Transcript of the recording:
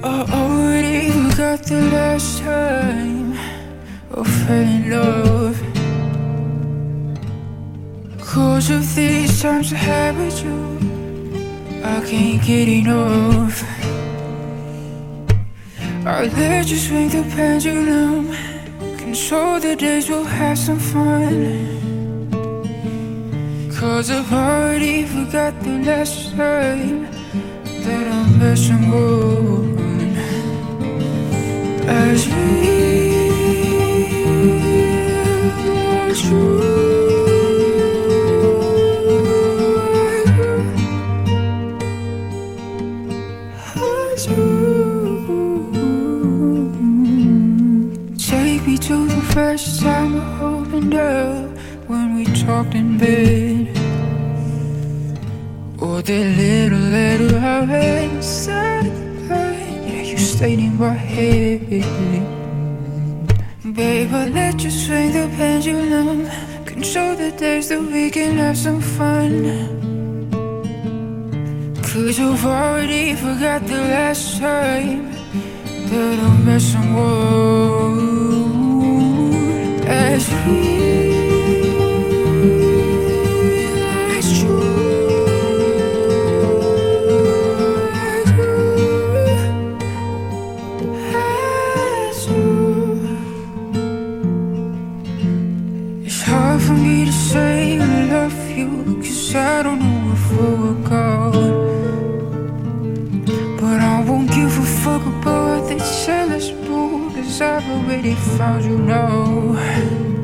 Oh, oh, you got the last time I fell in love. Cause of these times I had with you I can't get enough. I let you swing the pendulum. Control the days we'll have some fun. Cause I've already forgot the last time That I met someone. Take me to the first time I opened up when we talked in bed. Or the little letter I read inside the line. Yeah, you stayed in my head. Babe, I let you swing the pendulum. Control the days that we can have some fun. Cause you've already forgot the last time that I'm messing with. As real It's hard for me to say I love you Cause I don't know I've already found you now